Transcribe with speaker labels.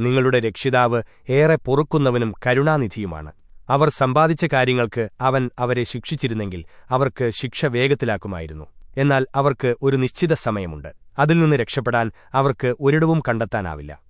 Speaker 1: നിങ്ങളുടെ രക്ഷിതാവ് ഏറെ പൊറുക്കുന്നവനും കരുണാനിധിയുമാണ്. അവർ സമ്പാദിച്ച കാര്യങ്ങൾക്ക് അവൻ അവരെ ശിക്ഷിച്ചിരുന്നെങ്കിൽ അവർക്ക് ശിക്ഷ വേഗത്തിലാക്കുമായിരുന്നു. എന്നാൽ അവർക്ക് ഒരു നിശ്ചിത സമയമുണ്ട്. അതിൽ നിന്ന് രക്ഷപ്പെടാൻ അവർക്ക് ഒരിടവും കണ്ടെത്താനാവില്ല.